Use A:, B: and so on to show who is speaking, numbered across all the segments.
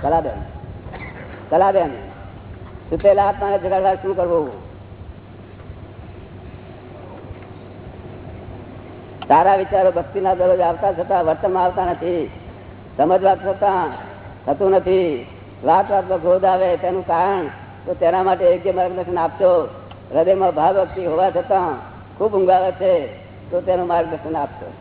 A: કલાબેન કલાબેન
B: સુતેલા આત્માને જગાડવા
C: શું કરવું સારા વિચારો ભક્તિના દરરોજ આવતા છતાં વર્તનમાં આવતા નથી સમજવા છતાં થતું નથી વાત વાતમાં ક્રોધ આવે તેનું કારણ તો તેના માટે યોગ્ય માર્ગદર્શન આપશો હૃદયમાં ભાવ ભક્તિ હોવા છતાં ખૂબ ઊંઘાવે છે તો તેનું માર્ગદર્શન આપશો.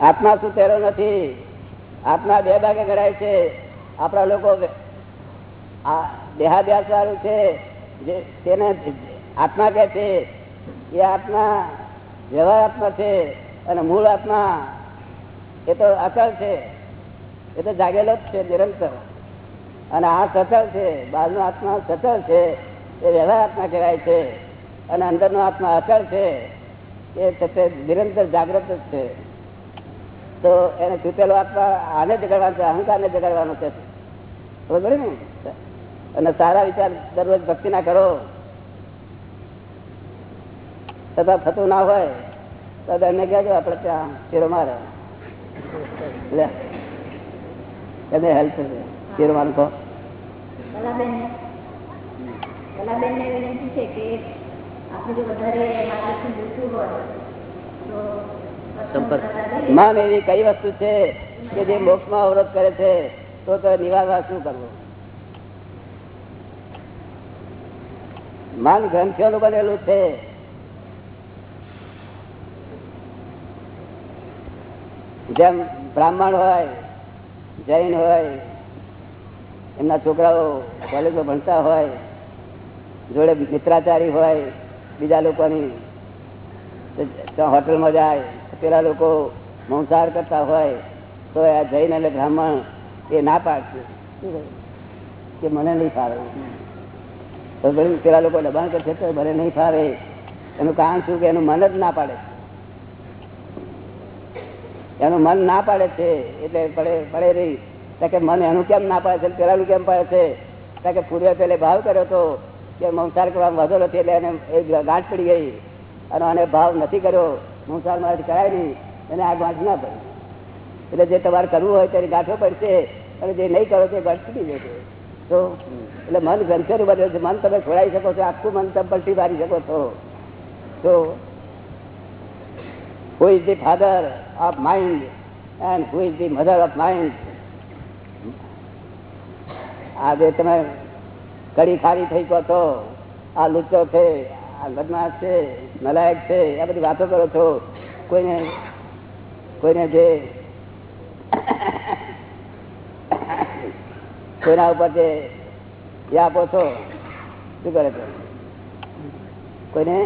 C: આત્મા સુતેલો નથી. આત્મા બે ભાગે ગણાય છે. આપણા લોકો આ દેહાદ્યાસ વાળું છે. જે તેને આત્મા કે છે. એ આત્મા વ્યવહાર આત્મા છે અને મૂળ આત્મા. એ તો અસર છે. એ તો જાગેલો જ છે, નિરંતર. અને આ સચળ છે બહારનો આત્મા સચળ છે, એ વ્યવહાર આત્મા કહેવાય છે. અને અંદરનો આત્મા અચળ છે, એ સત્ય નિરંતર જાગૃત જ છે. તો એને છૂટેલો આત્મા આને જગાડવાનો છે, અહંકારને જગાડવાનો છે. બરોબર ને? અને સારા વિચાર દરરોજ ભક્તિ ના કરો. છતાં થતું ના હોય, તો એમને કહેજો, આપણે ત્યાં ચીરો મારે લે. એને હેલ્પ થશે ચીરો મારું કહો.
A: કલાબેન કલાબેન ને વિનંતી છે કે આપણે જો વધારે માર્ગદર્શન જોઈતું હોય તો
B: સંપર્ક.
C: મન એવી કઈ વસ્તુ છે કે જે મોક્ષમાં અવરોધ કરે છે તો નિવાસ શું કરવું? મન ગ્રંથિઓનું બનેલું છે. જેમ બ્રાહ્મણ હોય જૈન હોય, એમના છોકરાઓ કોલેજમાં ભણતા હોય, જોડે મિત્રાચારી હોય, બીજા લોકોની હોટલમાં જાય, પેલા લોકો મંસાહાર કરતા હોય, તો આ જૈન એટલે બ્રાહ્મણ એ ના પાડશે. કે મને નહીં ફાવે. તો પેલા લોકો દબાણ કરશે તો મને નહીં ફાવે. એનું કારણ શું? કે એનું મન જ ના પાડે. એનું મન ના પાડે છે, એટલે પડે પડે રહી. કે મન એનું કેમ ના પાડે છે પેલાનું કેમ પાડે છે? કે પૂર્વે પેલે ભાવ કર્યો તો કે મંસાર કરવામાં વધો નથી, એટલે એને એક ગાંઠ પડી ગઈ. અને આને ભાવ નથી કર્યો મંસાર મારાથી કરાય નહીં, એને આ ગાંઠ ના પડી. એટલે જે તમારે કરવું હોય ત્યારે ગાંઠો પડશે, અને જે નહીં કરો તે ગાંઠ છૂટી જશે. તો, એટલે મન ગ્રંથોનું બદલે છે મન તમે છોડાવી શકો છો, આખું મન તમે પલટી મારી શકો છો. તો who is the father of mind and who is the mother of mind? આ જે તમે કડી ખારી થઈ કહો છો, આ લુચ્ચો છે, આ બદમાશ છે, નલાયક છે, આ બધી વાતો કરો છો. કોઈને કોઈને જે કોઈના ઉપર જે એ આપો છો, શું કરે છે? કોઈને?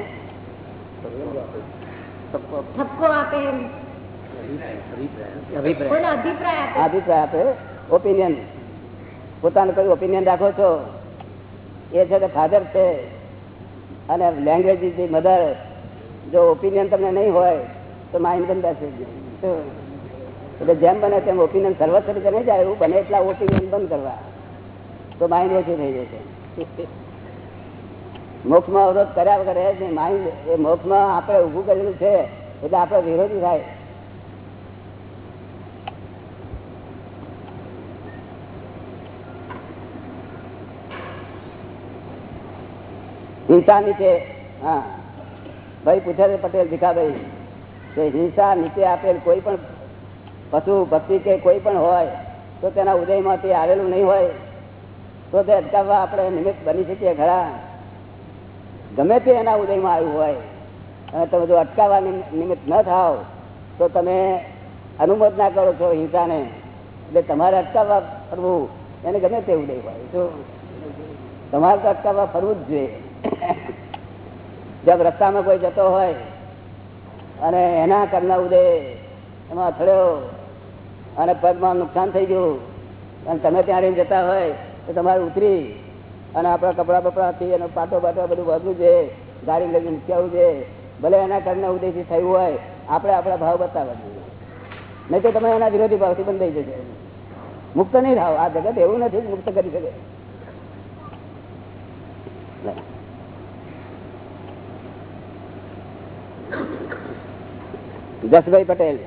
A: ઠપકો આપે
B: અભિપ્રાય
A: આપે
C: ઓપિનિયન પોતાનું કયું ઓપિનિયન રાખો છો? એ છે કે ફાધર છે અને લેંગ્વેજ ઇઝ ધી મધર જો ઓપિનિયન તમને નહીં હોય તો માઇન્ડ બંધ બેસે એટલે જેમ બને તેમ ઓપિનિયન સર્વસ્વ રીતે નહીં જાય એવું બને એટલા ઓપિનિયન બંધ કરવા. તો માઇન્ડ ઓછું થઈ જશે. મોક્ષમાં અવરોધ કર્યા વગર રહે જ માઇન્ડ એ મોક્ષમાં આપણે ઉભું કરેલું છે, એટલે આપણે વિરોધી થાય. હિંસા નીચે, હા. ભાઈ પૂછે પટેલ, ભીખાભાઈ, કે હિંસા નીચે આપેલ કોઈ પણ પશુ, ભક્તિ કે કોઈ પણ હોય, તો તેના ઉદયમાંથી આવેલું નહીં હોય, તો તે અટકાવવા આપણે નિમિત્ત બની શકીએ ખરા ગમે તે એના ઉદયમાં આવ્યું હોય, અને તમે જો અટકાવવા નિમ- નિમિત્ત ન થાવ તો તમે અનુમોદના કરો છો હિંસાને. એટલે તમારે અટકાવવા ફરવું, એને ગમે તે ઉદય હોય. તો તમારે તો અટકાવવા ફરવું જ જોઈએ. જેમ રસ્તામાં કોઈ જતો હોય, અને એના કરના ઉદય એમાં અથડ્યો, અને પગમાં નુકસાન થઈ ગયું, અને તમે ત્યાં રહીને જતા હોય, તો તમારે ઉતરી અને આપણા કપડા બપડાથી અને પાટો બાટો બધું વધવું છે ગાડી લઈને નીકળવું છે, ભલે એના કારણે ઉદયથી થયું હોય, આપણે આપણા ભાવ બતાવવા જોઈએ. નહીં તો તમે એના વિરોધી ભાવથી બંધાઈ જશે મુક્ત નહીં થાવ. આ જગત એવું નથી મુક્ત કરી શકે. જસભાઈ પટેલ,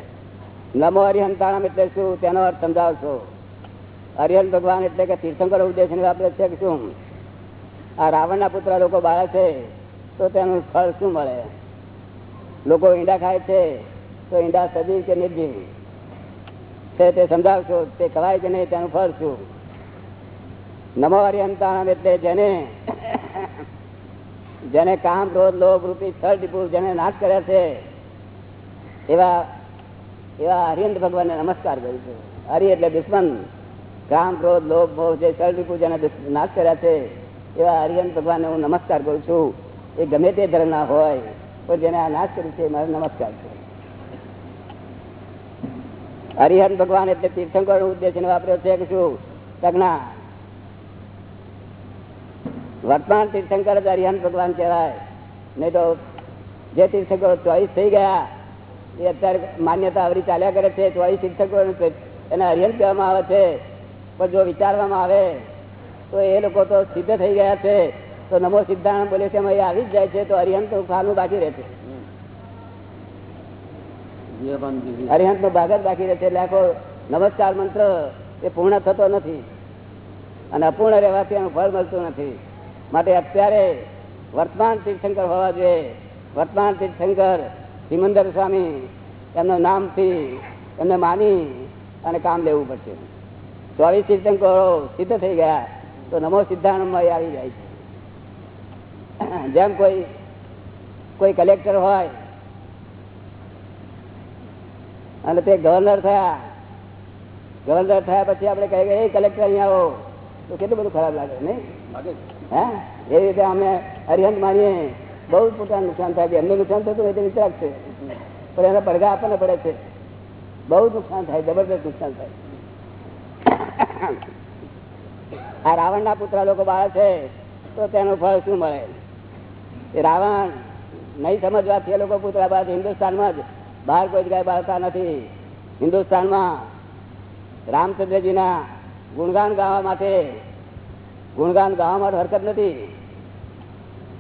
C: નમો હરિહંતાણમ એટલે શું? તેનો અર્થ સમજાવશો. હરિહન ભગવાન એટલે કે તીર્થંકર ઉદ્દેશ વાપરે છે કે શું આ રાવણના પુત્ર લોકો બાળક છે, તો તેનું ફળ શું મળે? લોકો ઈંડા ખાય છે, તો ઈંડા સજીવ કે નિર્જીવ? છે તે સમજાવશો, તે ખવાય કે નહીં, તેનું ફળ શું? નમો હરિહંતાણમ એટલે જેને જેને કામ, ક્રોધ, લોભ, રૂપી છળ ટીપુ જેને નાશ કર્યા છે, એવા એવા હરિયંત ભગવાનને નમસ્કાર કરું છું. હરિ એટલે દુશ્મન. કામ, ક્રોધ, લોભ, મોહ, જે છળ ટીપુ જેને નાશ કર્યા છે એવા હરિયંત ભગવાનને હું નમસ્કાર કરું છું. એ ગમે તે ધર્મના હોય, પણ જેને આ નાશ કર્યું છે મારો નમસ્કાર છે. હરિહન ભગવાન એટલે તીર્થંકર ઉદ્દેશ વાપર્યો છે કે શું? પ્રજ્ઞા વર્તમાન તીર્થંકર જ હરિહન ભગવાન કહેવાય. નહીં તો જે તીર્થંકરો ચોઈસ થઈ ગયા, એ અત્યારે માન્યતા આવરી ચાલ્યા કરે છે. ચોઈસ તીર્થંકરો એને હરિહન કહેવામાં આવે છે. પણ જો વિચારવામાં આવે તો એ લોકો તો સિદ્ધ થઈ ગયા છે. તો નમો સિદ્ધાંત બોલે છે એમાં આવી જ જાય છે, તો હરિહન તો બાકી રહે છે અરિહંત નો ભાગ જ બાકી રહે એટલે આખો નમસ્કાર મંત્ર એ પૂર્ણ થતો નથી. અને અપૂર્ણ રહેવાથી એનું ફળ મળતું નથી. માટે અત્યારે વર્તમાન તીર્થંકર હોવા જોઈએ. વર્તમાન તીર્થંકર સિમંદર સ્વામી, એમના નામથી એમને માની અને કામ લેવું પડશે. ચોવીસ તીર્થંકરો સિદ્ધ થઈ ગયા. તો નમો સિદ્ધાંતમાં એ આવી જાય છે. જેમ કોઈ કોઈ કલેક્ટર હોય અને તે ગવર્નર થયા ગવર્નર થયા પછી આપણે કહીએ કે એ કલેક્ટર અહીંયા આવો. તો કેટલું બધું ખરાબ લાગે નહીં? હે? એ રીતે અમે હરિહંત માનીએ. બહુ જ પોતાનું નુકસાન થાય છે. એમને નુકસાન થતું હોય તો વિતરાક છે પણ એના પડઘા આપણને પડે છે. બહુ નુકસાન થાય જબરદસ્ત નુકસાન થાય. આ રાવણના પુત્ર લોકો બાળક છે, તો તેનું ફળ શું મળે? રાવણ નહીં સમજવાથી એ લોકો પુતળા બાળક હિન્દુસ્તાનમાં જ બહાર કોઈ જગ્યાએ બાળતા નથી. હિન્દુસ્તાનમાં રામચંદ્રજીના ગુણગાન ગાવા માટે, ગુણગાન ગાવા માટે હરકત નથી.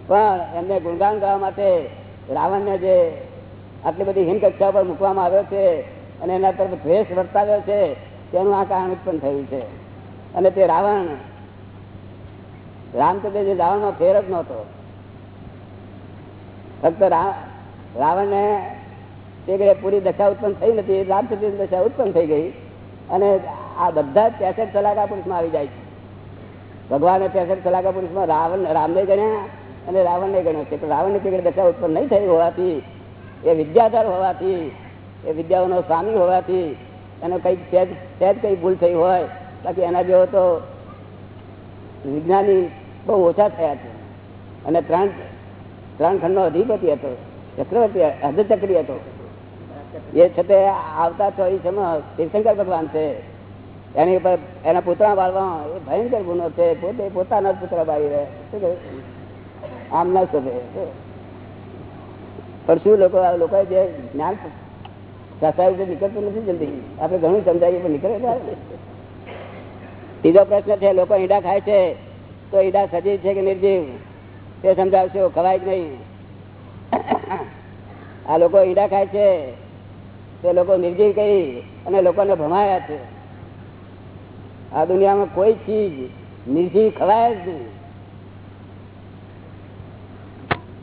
C: પણ એમને ગુણગાન ગાવા માટે રાવણને જે આટલી બધી હિમકક્ષા પર મૂકવામાં આવ્યો છે અને એના તરફ દ્વેષ વર્તાવ્યો છે, તેનું આ કારણ ઉત્પન્ન થયું છે. અને તે રાવણ. રામચંદર નો ફેર જ નહોતો. ફક્ત રાવણ ને તે પૂરી દશા ઉત્પન્ન થઈ નથી રામચંદ્ર દશા ઉત્પન્ન થઈ ગઈ. અને આ બધા જ ત્રેસઠ પુરુષમાં આવી જાય છે. ભગવાને ત્રેસઠ સલાકા પુરુષમાં રાવણ, રામને ગણ્યા અને રાવણને ગણ્યો છે. પણ રાવણની તે દશા ઉત્પન્ન નહીં થઈ હોવાથી, એ વિદ્યાધર હોવાથી, એ વિદ્યાઓનો સ્વામી હોવાથી, એનો કંઈક સહેજ કંઈ ભૂલ થઈ હોય બાકી એના જેવો તો વિજ્ઞાની બહુ ઓછા થયા છે. અને ત્રણ ત્રણ ખંડનો અધિપતિ હતો, ચક્રવર્તી, અર્ધચક્રી હતો. એ છતાં આવતા ચોવીસમાં તીર્થંકર ભગવાન છે. એની ઉપર એના પુતળા બાળવા એ ભયંકર ગુનો છે. પોતે પોતાના પુતળા બાળી રહે. શું કહ્યું? આમ ના શોભે. પણ શું લોકો લોકો જે જ્ઞાન સસાય નીકળતું નથી જલ્દી. આપણે ઘણું સમજાવીએ પણ નીકળે. ત્રીજો પ્રશ્ન છે, લોકો ઈંડા ખાય છે, તો ઈંડા સજીવ છે કે નિર્જીવ? તે સમજાવશો, ખવાય કે નહીં. આ લોકો ઈંડા ખાય છે, તે લોકો નિર્જીવ કહી અને લોકોને ભમાયા છે. આ દુનિયામાં કોઈ ચીજ નિર્જીવ ખવાય જ નહીં.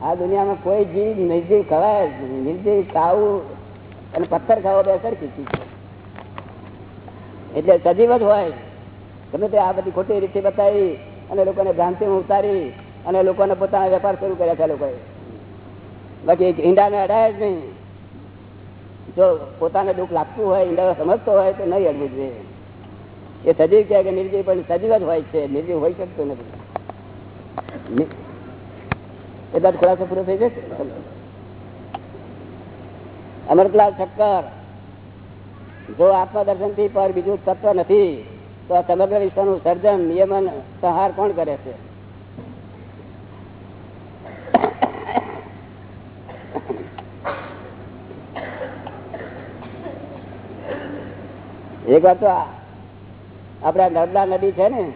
C: આ દુનિયામાં કોઈ ચીજ નિર્જીવ ખવાય જ નહીં. નિર્જીવ ખાવું અને પથ્થર ખાવો બે સરખી ચીજ એટલે સજીવ જ હોય. ગમે તે આ બધી ખોટી રીતે બતાવી અને લોકોને ભ્રાંતિમાં ઉતારી અને લોકોને પોતાના વેપાર શરૂ કર્યા છે લોકોએ. બાકી ઈંડાને અડાય જ નહીં. જો પોતાને દુઃખ લાગતું હોય ઈંડા સમજતો હોય, તો નહીં અડવું જોઈએ. એ સજીવ છે કે નિર્જીવ, પણ સજીવ જ હોય છે. નિર્જીવ હોઈ શકતો નથી. એ જ ખુલાસો પૂરો થઈ જશે? અમરતલાલ ઠક્કર. જો આત્મદર્શનથી પર બીજું તત્વ નથી તો આ સમગ્ર વિશ્વનું સર્જન, નિયમન, સંહાર કોણ કરે છે? એક વાર તો આપડા નર્મદા નદી છે ને,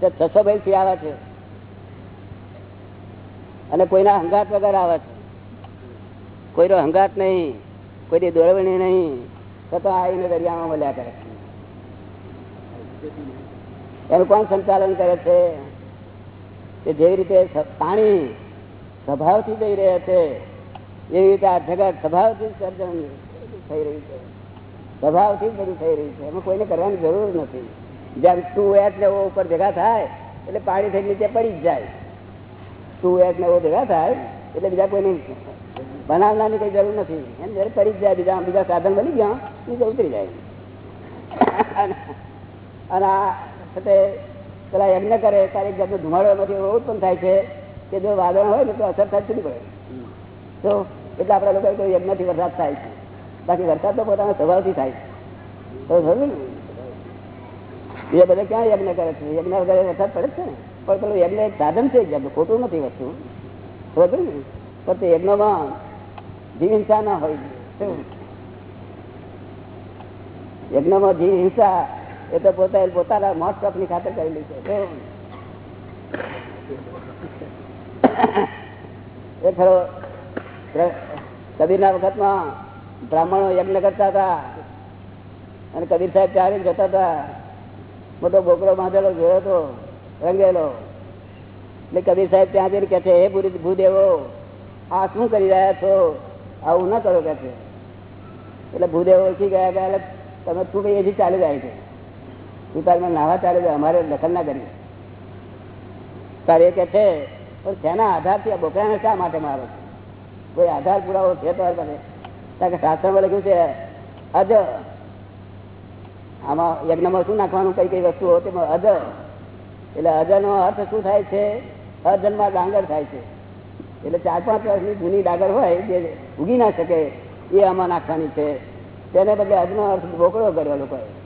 C: તે છસો ભાઈ થી આવે છે. અને કોઈના હંગાત વગર આવે છે. કોઈનો હંગાત નહીં, કોઈની દોરવણી નહીં, તો તો એને દરિયામાં મળ્યા કરે એનું કોણ સંચાલન કરે છે? કે જેવી રીતે પાણી સ્વભાવથી જઈ રહ્યા છે, એવી રીતે આ જગત સ્વભાવથી સર્જન થઈ રહ્યું છે. સ્વભાવથી બધું થઈ રહ્યું છે. એમાં કોઈને કરવાની જરૂર નથી. જેમ ટુ એચ ને ઉપર ભેગા થાય, એટલે પાણી થઈ નીચે પડી જ જાય. ટુ એચ ને ભેગા થાય, એટલે બીજા કોઈને બનાવવાની કઈ જરૂર નથી. એમ જયારે પડી જ જાય, બીજા બીજા સાધન બની ગયા નીચે ઉતરી જાય. અને આ સાથે પેલા યજ્ઞ કરે, ત્યારે એક જાતનો ધુમાડો એમાંથી એવો ઉત્પન્ન થાય છે કે જો વાદળ હોય ને તો અસર થાય છૂટી પડે. તો એટલે આપણા લોકો કોઈ યજ્ઞથી વરસાદ થાય છે. બાકી વરસાદ તો પોતાના સ્વભાવથી થાય તો ને? એ બધા ક્યાં યજ્ઞ કરે છે? યજ્ઞ વગર વરસાદ પડે છે ને? પણ પેલું યજ્ઞ એક સાધન છે એક ખોટું નથી વસ્તુ. સમજ્યું ને? પણ તે યજ્ઞમાં જીવ હિંસા ના હોય. યજ્ઞમાં જીવ હિંસા એ તો પોતા પોતાના મોતની ખાતર કરેલી છે? એ ખરો કબીરના વખતમાં બ્રાહ્મણો યજ્ઞ કરતા હતા અને કબીર સાહેબ ત્યારે જતા હતા. મોટો બોકરો બાંધેલો, જોયો હતો રંગેલો. એટલે કબીર સાહેબ ત્યાં જઈને કે છે, હે ભૂદેવો, આ શું કરી રહ્યા છો? આવું ન કરો કે છે. એટલે ભૂદેવો ઓળખી ગયા એટલે તમે તું કઈ એથી ચાલી જાય છે. તું તારે નાવા ચાલે છે, અમારે દખલ ના કરી તારે એ કે છે, પણ તેના આધારથી આ બોકરાને શા માટે મારો કોઈ આધાર પુરાવો છે તમારી મને કારણ કે શાસ્ત્રમાં લખ્યું છે, અજ. આમાં યજ્ઞમાં શું નાખવાનું, કઈ કઈ વસ્તુઓ તેમાં અજ. એટલે અજનો અર્થ શું થાય છે? અજન્મા ડાંગર થાય છે. એટલે ચાર પાંચ વર્ષની જૂની ડાંગર હોય, જે ઉગી ના શકે, એ આમાં નાખવાની છે. તેને બદલે અજનો અર્થ બોકડો કર્યો લોકોએ.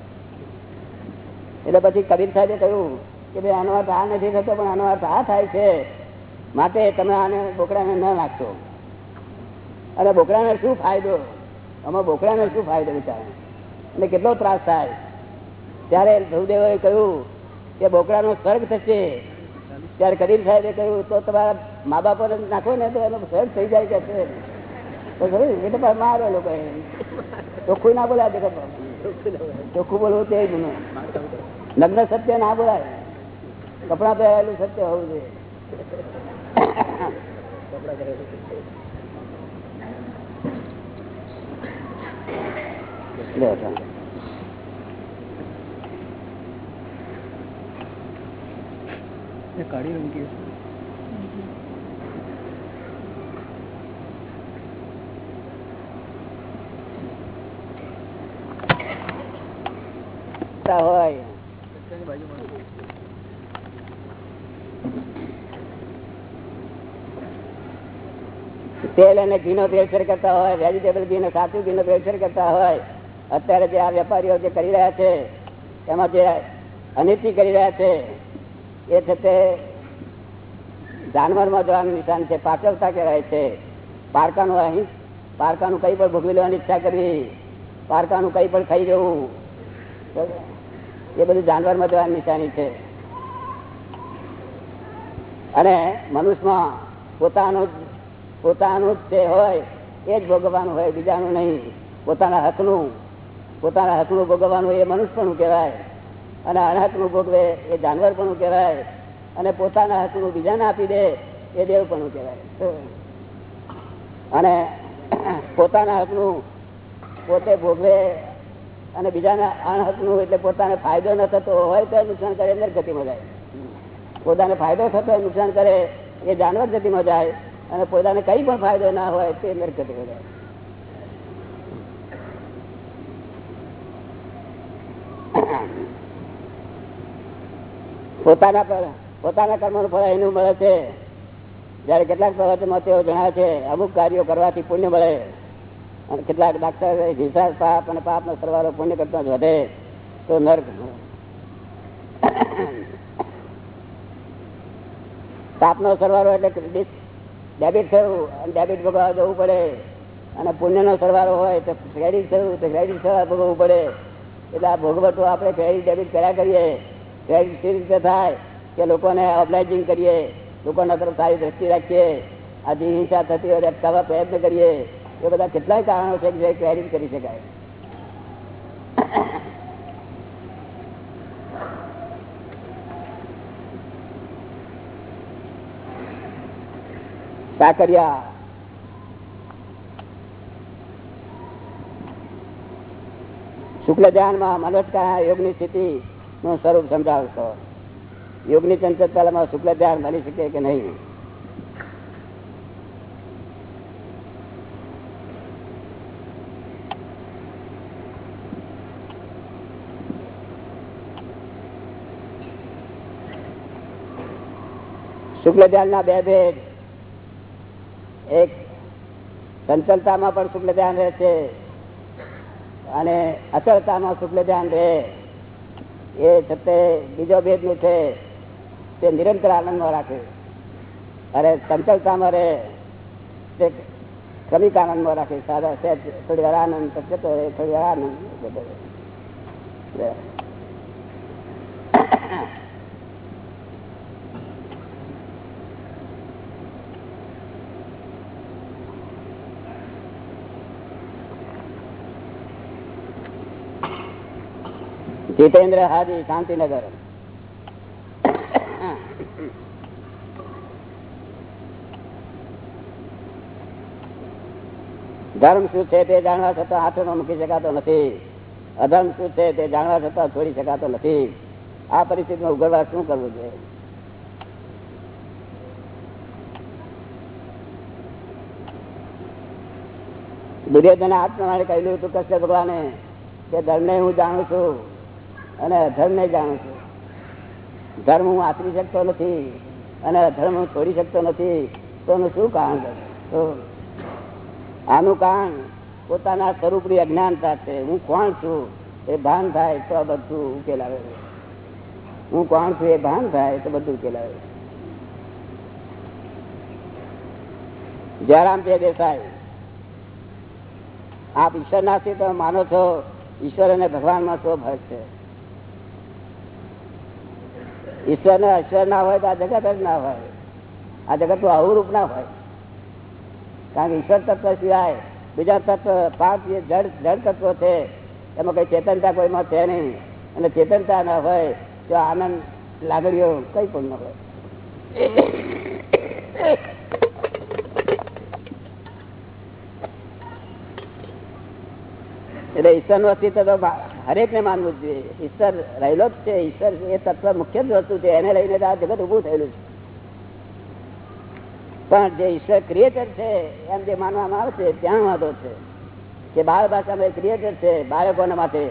C: એટલે પછી કબીર સાહેબે કહ્યું કે ભાઈ, આનો અર્થ આ નથી થતો, પણ આનો અર્થ આ થાય છે. માટે તમે આને બોકડાને ન નાખશો. અને બોકડાને શું ફાયદો? આમાં બોકડાને શું ફાયદો બિચારા અને કેટલો ત્રાસ થાય. ત્યારે ધ્રુવદેવોએ કહ્યું કે બોકડાનો સ્વર્ગ થશે. ત્યારે કબીર સાહેબે કહ્યું, તો તમારા મા બાપ નાખો ને તો એનો સ્વર્ગ થઈ જાય કે છે? એટલે પણ મારો લોકો ચોખ્ખું ના બોલાય ચોખ્ખું બોલવું તે ગુનો નગ્ન સત્ય ના બોલાય. કપડા પહેરાયેલું સત્ય હોવું જોઈએ. તો.
B: કાળી
C: હોય. તેલ અને ઘીનો ભેળસેળ કરતા હોય વેજીટેબલ ઘીનો, સાચું ઘીનો ભેળસેળ કરતા હોય, અત્યારે જે આ વેપારીઓ જે કરી રહ્યા છે, એમાં જે અનિતિ કરી રહ્યા છે, એ છે તે જાનવરમાં જવાનું નિશાન છે, પાચવતા કહેવાય છે. પારકાનું અહીં, પારકાનું કઈ પણ ભોગવી લેવાની ઈચ્છા કરવી, પારકાનું કઈ પણ ખાઈ જવું, એ બધું જાનવરમાં જવાની નિશાની છે. અને મનુષ્યમાં પોતાનું પોતાનું જ હોય, એ જ ભોગવવાનું હોય, બીજાનું નહીં. પોતાના હકનું પોતાના હકનું ભોગવવાનું એ મનુષ્યપણું કહેવાય. અને અણહકનું ભોગવે એ જાનવરપણું કહેવાય. અને પોતાના હકનું બીજાને આપી દે, એ દેવપણું કહેવાય. અને પોતાના હકનું પોતે ભોગવે અને બીજાના અણહકનું એટલે પોતાને ફાયદો ન થતો હોય તો નુકસાન કરે નરગતિમાં જાય. પોતાને ફાયદો થતો નુકસાન કરે, એ જાનવર ગતિમાં જાય. અને પોતાને કઈ પણ ફાયદો ના હોય તે નરગતિમાં જાય પોતાના પર, પોતાના કર્મનું ફળ એનું મળે છે. જયારે કેટલાક પ્રવચનમાં તેઓ જણાવે છે, અમુક કાર્યો કરવાથી પુણ્ય મળે. અને કેટલાક ડાક્ટર હિસાબ પાપ અને પાપનો સરવાળો પુણ્ય કરતા વધે. તો નર્ક પાપનો સરવાળો એટલે ડેબિટ થયું, અને ડેબિટ ભોગવવા જવું પડે. અને પુણ્યનો સરવાળો હોય તો ક્રેડિટ થયું, તો ક્રેડિટ સરવાળો ભોગવવું પડે. એટલે આ ભોગવટો આપણે ક્રેડિટ ડેબિટ કર્યા કરીએ. ક્રેડિટ કેવી રીતે થાય? કે લોકોને ઓર્ગનાઇઝિંગ કરીએ. લોકોના તરફ સારી દ્રષ્ટિ રાખીએ. આજે હિંસા થતી હોય અટકાવવા પ્રયત્ન કરીએ. એ બધા કેટલાય કારણો છે કે ક્રેડિટ કરી શકાય. સાકરિયા. શુક્લ ધ્યાનમાં મનોજકા યોગની સ્થિતિ નું સ્વરૂપ સમજાવશો. યોગની ચંચળતામાં શુક્લ ધ્યાન મળી શકે કે નહીં? શુક્લ ધ્યાનના બે ભેદ એક ચંચલતામાં પણ શુક્લ ધ્યાન રહે છે અને અચળતામાં શુક્લ ધ્યાન રહે. એ છતે બીજો ભેદ છે, તે નિરંતર આનંદમાં રાખે. અરે ચંચલતામાં રહે, તે ક્રમિક આનંદમાં રાખે. સાદા સહેજ થોડી વાર આનંદ જતો થોડી વાર આનંદ. જતો રહે જીતેન્દ્ર હાજી શાંતિનગર. ધર્મ શું છે તે જાણવા છતાં હાથનો મૂકી શકાતો નથી. અધર્મ શું છે તે જાણવા છતાં છોડી શકાતો નથી. આ પરિસ્થિતિમાં ઉગડવા શું કરવું છે દુર્યોધને આત્મા કહેલું હતું કૃષ્ણ ભગવાને કે ધર્મને હું જાણું છું. અને અધર્મને જાણું છું. ધર્મ હું આચરી શકતો નથી અને અધર્મ હું છોડી શકતો નથી, તો શું કારણ આનું કારણ પોતાના સ્વરૂપની અજ્ઞાનતા છે. હું કોણ છું? એ ભાન થાય તો બધું ઉકેલ હું કોણ છું? એ ભાન થાય તો બધું ઉકેલ આવે જયરામ તે દેસાઈ આપ ઈશ્વરના તો માનો છો, ઈશ્વર અને ભગવાનમાં શું ફરક છે? ઈશ્વર ને ઈશ્વર ના હોય તો આ જગત જ ના હોય. આ જગત તો અવરૂપ ના હોય. કારણ કે ઈશ્વર તત્વ સિવાય બીજા તત્વ પાંચ જળ જડ તત્વો છે, એમાં કઈ ચેતનતા કોઈમાં છે નહીં. અને ચેતનતા ના હોય તો આનંદ, લાગણીઓ કઈ પણ ન હોય. એટલે ઈશ્વરનું અસ્તિત્વ તો હરેક ને માનવું જોઈએ ઈશ્વર રહેલો જ છે. ઈશ્વર એ તત્વ મુખ્ય જ વસ્તુ છે. એને લઈને આ જગત ઉભું થયેલું છે. પણ જે ઈશ્વર ક્રિએટર છે, એમ જે માનવામાં આવે છે, ત્યાં વાંધો છે કે બાળ ભાષામાં ક્રિએટર છે, બાળકોના માટે.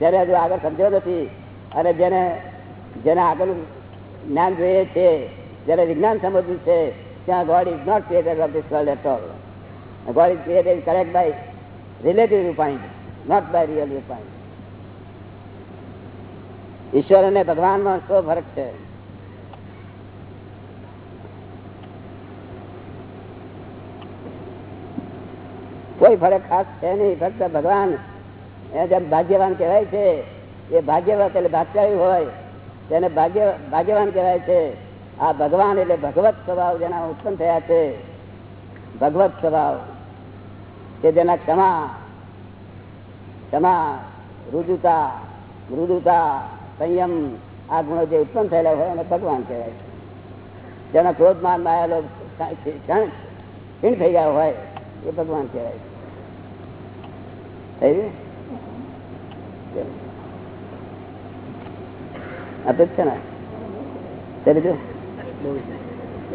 C: જેને હજુ આગળ સમજ્યો નથી અને જેને જેને આગળ જ્ઞાન જોઈએ છે, જેને વિજ્ઞાન સમજવું છે, ત્યાં God is not creator of this world at all God is created correct by relative Rupani not by real point ઈશ્વર અને ભગવાનમાં શું ફરક છે? કોઈ ફરક ખાસ છે નહીં, ફક્ત ભગવાન જેમ ભાગ્યવાન કહેવાય છે, એ ભાગ્યવાન એટલે ભાગ્યશાળી હોય, તેને ભાગ્ય, ભાગ્યવાન કહેવાય છે. આ ભગવાન એટલે ભગવત સ્વભાવ જેના ઉત્પન્ન થયા છે. ભગવત સ્વભાવ, કે જેના ક્ષમા ક્ષમા રુજુતા મૃદુતા સંયમ આ ગુણો જે ઉત્પન્ન થયેલા હોય એને ભગવાન કહેવાય જેના જેના ક્રોધમાન માયેલો ક્ષણ ક્ષીણ થઈ ગયા હોય, એ ભગવાન કહેવાય થઈ આપે છે ને? બીજું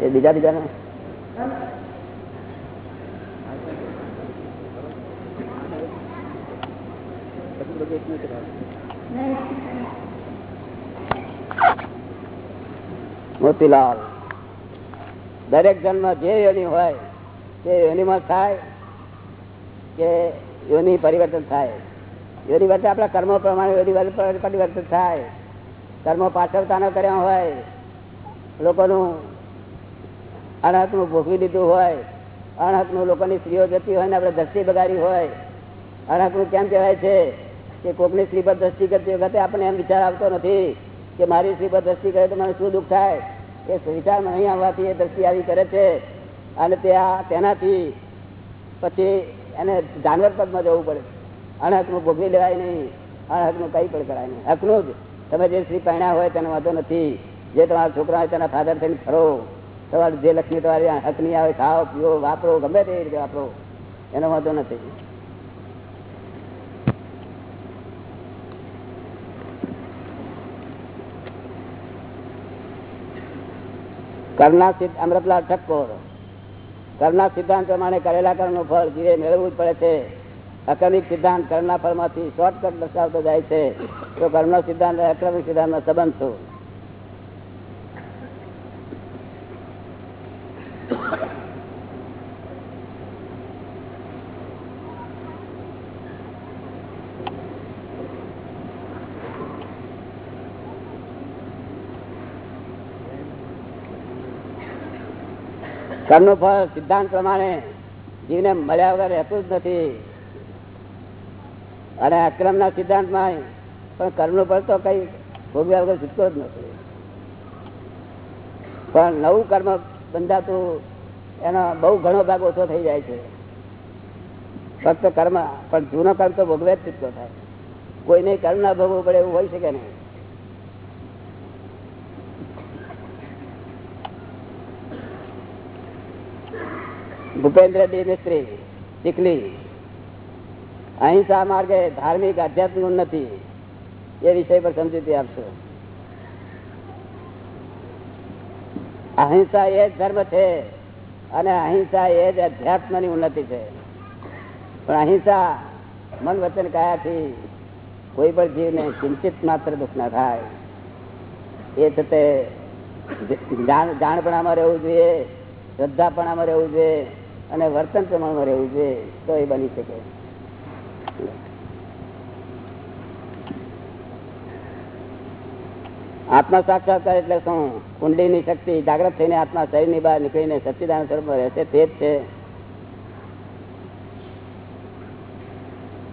C: એ બીજા બીજા ને મોતીલાલ. દરેક જન્મ જે યોની હોય, તે યોનીમાં થાય કે યોની પરિવર્તન થાય. યોની વચ્ચે આપણા કર્મો પ્રમાણે યોની પરિવર્તન થાય. કર્મો પાછળતા ન કર્યા હોય, લોકોનું અણહકનું ભોગવી લીધું હોય અણહકનું લોકોની સ્ત્રીઓ જતી હોય ને આપણે દ્રષ્ટિ બગાડી હોય અણહકનું કેમ કહેવાય છે કે કોકની સ્ત્રી પર દ્રષ્ટિ કરતી વખતે આપણને એમ વિચાર આવતો નથી કે મારી સ્ત્રી પર દ્રષ્ટિ કરે તો મને શું દુઃખ થાય? એ વિચારમાં અહીં આવવાથી એ દ્રષ્ટિ આવી કરે છે. અને ત્યાં તેનાથી પછી એને જાનવર પદમાં જવું પડે. અણહકનું ભોગવી લેવાય નહીં. અણહકનું કંઈ પણ કરાય નહીં. હકનું જ. તમે જે સ્ત્રી પહેણ્યા હોય તેનો વાંધો નથી. જે તમારા છોકરા હોય તેના ફાધર થઈને ફરો. તમારું જે લક્ષ્મી તમારી હકની આવે, ખાઓ, પીઓ, વાપરો, ગમે તે રીતે વાપરો. એનો વાંધો નથી. સિદ્ધ અમૃતલાલ ઠક્કોર. કરના સિદ્ધાંત પ્રમાણે કરેલા કર્મનું ફળ ધીરે મેળવવું જ પડે છે. અક્રમિક સિદ્ધાંત કર્મના ફળમાંથી શોર્ટકટ દર્શાવતો જાય છે. તો કર્મનો સિદ્ધાંત અક્રમિક સિદ્ધાંતનો સંબંધ શું? કર્મનું ફળ સિદ્ધાંત પ્રમાણે જીવને મળ્યા વગર રહેતું જ નથી. અને અક્રમના સિદ્ધાંતમાં પણ કર્મનું ફળ તો કઈ ભોગવ્યા વગર છૂટતો જ નથી. પણ નવું કર્મ બંધાતું એનો બહુ ઘણો ભાગ ઓછો થઈ જાય છે. ફક્ત કર્મ, પણ જૂનો કર્મ તો ભોગવે જ છૂટતો થાય. કોઈને કર્મ ના ભોગવું પડે એવું હોય શકે નહીં. ભૂપેન્દ્ર ડી ચીખલી. અહિંસા માર્ગે ધાર્મિક આધ્યાત્મિક ઉન્નતિ, એ વિષય પર સમજૂતી આપશો. અહિંસા એ જ ધર્મ છે અને અહિંસા એ જ અધ્યાત્મની ઉન્નતિ છે. પણ અહિંસા મન વચન કયાથી કોઈ પણ જીવને ચિંતિત માત્ર દુઃખ ના થાય. એ છતે જાણ જાણપણામાં રહેવું જોઈએ, શ્રદ્ધાપણામાં રહેવું જોઈએ. અને વર્તન પ્રમાણમાં રહેવું જોઈએ, તો એ બની શકે. આત્મા સાક્ષાત્કાર એટલે શું? કુંડલીની શક્તિ જાગ્રત થઈને આત્મા શરીરની બહાર નીકળીને સચ્ચિદાન સ્વરૂપમાં રહેશે, તે જ છે.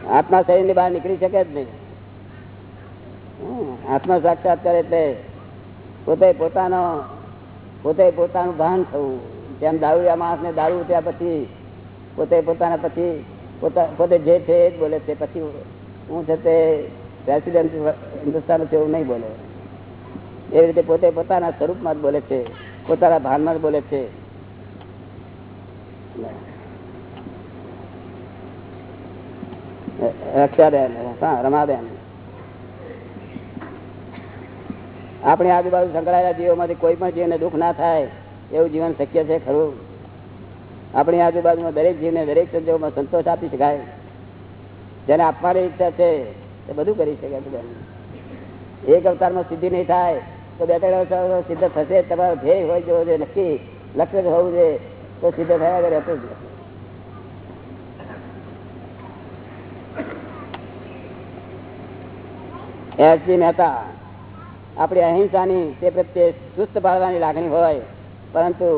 C: આત્મા શરીરની બહાર નીકળી શકે જ નહીં. આત્મા સાક્ષાત્કાર એટલે પોતે પોતાનો, પોતે પોતાનું ભાન થવું. જેમ દારૂડિયા માણસને દારૂ ઉઠ્યા પછી પોતે પોતાના પછી પોતા પોતે જે છે એ જ બોલે છે. પછી હું છે તે પ્રેસિડેન્ટ હિન્દુસ્તાન છે એવું નહીં બોલે. એવી રીતે પોતે પોતાના સ્વરૂપમાં જ બોલે છે. પોતાના ભાનમાં જ બોલે છે. રક્ષાબેન, હા, રમાબેન. આપણી આજુબાજુ સંકળાયેલા જીવોમાંથી કોઈ પણ જીવને દુઃખ ના થાય એવું જીવન શક્ય છે, ખરું? આપણી આજુબાજુમાં દરેક જીવને દરેક સંજોગોમાં સંતોષ આપી શકાય. જેને આપવાની ઈચ્છા છે, એ બધું કરી શકે એક અવતારમાં સિદ્ધિ નહીં થાય, તો બે ત્રણ અવતાર સિદ્ધ થશે. તમારો ધ્યેય હોય જવો જોઈએ નક્કી લક્ષ્ય હોવું જોઈએ તો સિદ્ધ થયા વગર રહેતું જ નથી. મહેતા, આપણી અહિંસાની તે પ્રત્યે સુસ્ત પાડવાની લાગણી હોય પરંતુ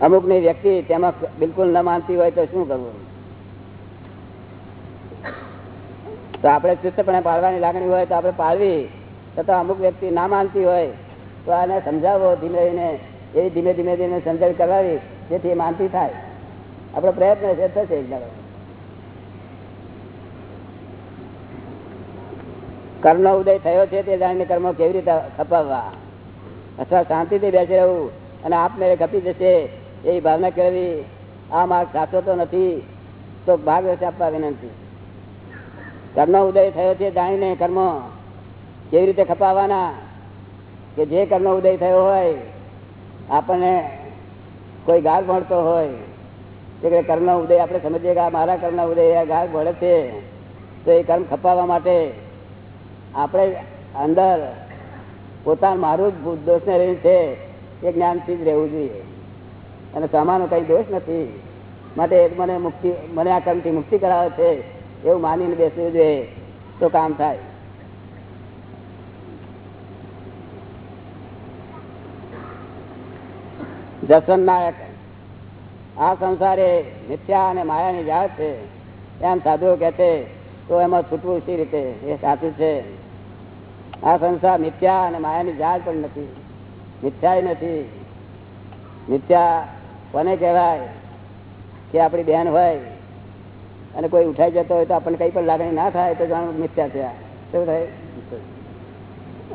C: અમુકની વ્યક્તિ તેમાં બિલકુલ ન માનતી હોય તો શું કરવું? તો આપણે ચુસ્તપણે પાડવાની લાગણી હોય તો આપણે પાડવી છતાં અમુક વ્યક્તિ ના માનતી હોય તો આને સમજાવો ધીમે ધીમે. એવી ધીમે ધીમે ધીમે સમજણ કરાવી, જેથી એ માનતી થાય. આપણો પ્રયત્ન છે, થશે એક કર્મ ઉદય થયો છે તે જાણીને કર્મ કેવી રીતે ખપાવવા? અથવા શાંતિથી બેસી રહેવું અને આપમેળે ખપી જશે એવી ભાવના કેળવી આ માર્ગ સાચો તો નથી, તો ભાગ વચ્ચે આપવા વિનંતી. કર્મ ઉદય થયો છે જાણીને કર્મ કેવી રીતે ખપાવવાના? કે જે કર્મ ઉદય થયો હોય, આપણને કોઈ ગાળ ભણતો હોય કે કર્મ ઉદય આપણે સમજીએ કે આ મારા કર્મ ઉદય ગાળ ભળે છે, તો એ કર્મ ખપાવવા માટે આપણે અંદર પોતાનું મારું દોષ ને રહ્યું છે, એ જ્ઞાનથી જ રહેવું જોઈએ. અને સામાનો કઈ દોષ નથી. માટે મને મુક્તિ, મને આ કર્મથી મુક્તિ કરાવે છે, એવું માનીને બેસવું જોઈએ, તો કામ થાય. જસન નાયક, આ સંસાર મિથ્યા અને માયાની જાત છે. એમ સાધુઓ કે છે તો એમાં છૂટવું સી રીતે? એ સાચું છે. આ સંસાર મિથ્યા અને માયાની જાળ પણ નથી. મિથ્યાય નથી. મિથ્યા કોને કહેવાય? કે આપણી બહેન હોય અને કોઈ ઉઠાઈ જતો હોય તો આપણને કઈ પણ લાગણી ના થાય તો જાણ મિથ્યા થયા શું થાય?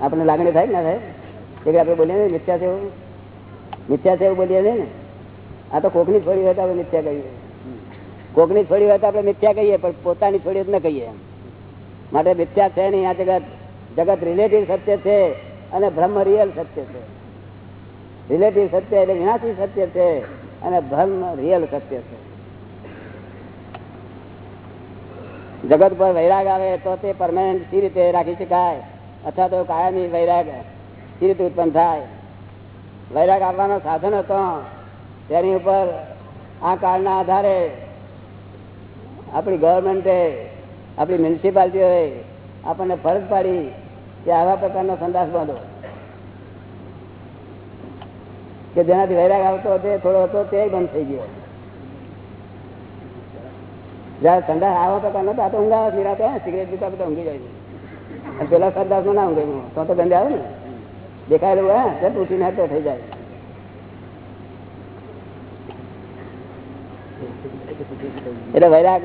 C: આપણને લાગણી થાય ના થાય? એટલે આપણે બોલીએ ને મિથ્યા છે એવું? મિથ્યા છે એવું બોલીએ છીએ ને? આ તો કોકની જ હોય તો આપણે મિથ્યા કહીએ. કોકની જ છોડી હોય તો આપણે મિથ્યા કહીએ, પણ પોતાની થોડી ન કહીએ માટે મિથ્યા છે નહીં, આ જગત જગત રિલેટિવ સત્ય છે અને બ્રહ્મ રિયલ સત્ય છે. રિલેટિવ સત્ય એટલે વિનાશી સત્ય છે અને બ્રહ્મ રિયલ સત્ય છે. જગત પર વૈરાગ આવે તો તે પરમાનન્ટ સી રીતે રાખી શકાય, અથવા તો કાયમી વૈરાગ સી રીતે ઉત્પન્ન થાય. વૈરાગ આવવાનો સાધન હતો તેની ઉપર આ કાળના આધારે આપણી ગવર્મેન્ટે આપણી મ્યુનિસિપાલિટીઓએ આપણને ફરજ પાડી કે આવા પ્રકારનો સંદાસ બાંધો. કે જેનાથી વૈરાગ આવતો હતો થોડો હતો તે બંધ થઈ ગયો. જયારે સંદાસ આવા પ્રકાર નતા તો ઊંઘ આવે નિરાતે સિગરેટ પીતા બધા ઊંઘી જાય છે. પેલા સંદાસમાં ના ઊંઘે, તો તો ગંદે આવે ને. દેખાયેલું હા તરત ઉઠીને હટો થઈ જાય. એટલે વૈરાગ.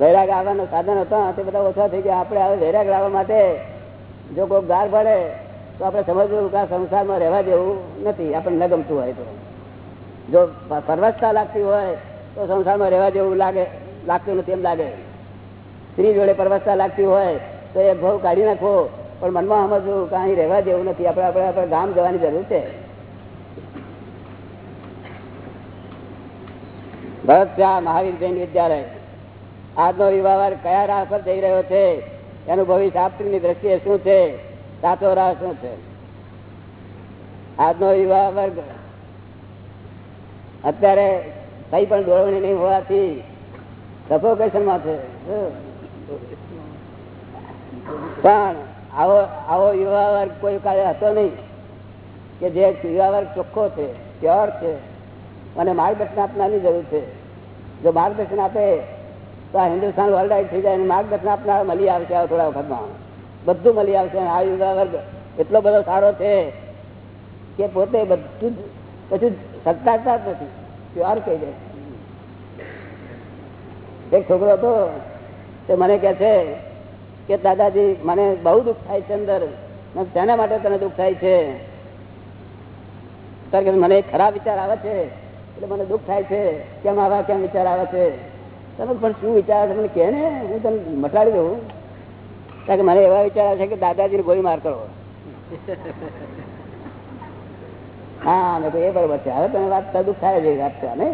C: વૈરાગ આવવાનો સાધન હતો તે બધા ઓછા થઈ ગયા. આપણે હવે વૈરાગ લાવવા માટે જો કોઈ ગાર પડે, તો આપણે સમજવું કે સંસારમાં રહેવા જેવું નથી. આપણને ન ગમતું હોય તો. જો પરવસતા લાગતી હોય, તો સંસારમાં રહેવા જેવું લાગે, લાગતું નથી એમ લાગે. સ્ત્રી જોડે પરવસતા લાગતી હોય, તો એ ભાવ કાઢી નાખો પણ મનમાં સમજવું કે અહીં રહેવા જેવું નથી. આપણે આપણે આપણે ગામ જવાની જરૂર છે. ભરત શાહ મહાવીર જૈન વિદ્યાલય. આજનો વિવાહ વર્ગ કયા રાહ પર જઈ રહ્યો છે? એનું ભવિષ્ય આપની દ્રષ્ટિએ શું છે? સાચો રાહ શું છે? આજનો યુવા વર્ગ અત્યારે કઈ પણ દોરવણી નહીં હોવાથી સફોકેશનમાં છે. પણ આવો આવો યુવા વર્ગ કોઈ કાલે હતો નહીં કે જે યુવા વર્ગ ચોખ્ખો છે, પ્યોર છે અને માર્ગદર્શન આપનારની જરૂર છે. જો માર્ગદર્શન આપે, તો હિન્દુસ્તાન વર્લ્ડ વાઇડ થઈ જાય માર્ગદર્શન આપનાર મળી આવશે થોડા વખતમાં. બધું મળી આવશે આ વર્ગ એટલો બધો સારો છે કે પોતે બધું જ, કશું નથી. પ્યોર કહી દે. એક છોકરો હતો, તે મને કહે છે કે દાદાજી, મને બહુ દુઃખ થાય છે અંદર. તેના માટે તને દુઃખ થાય છે. મને ખરાબ વિચાર આવે છે. એટલે મને દુઃખ થાય છે, કેમ આવા, કેમ વિચાર આવે છે. તમે પણ શું વિચાર આવે મને કહે ને, હું તમને મટાડી દઉં. કારણ કે મને એવા વિચાર આવે છે કે દાદાજીને ગોળી માર કરો. હા, મેં એ બરોબર છે. હવે તમે વાત દુઃખ થાય છે વાત છે ને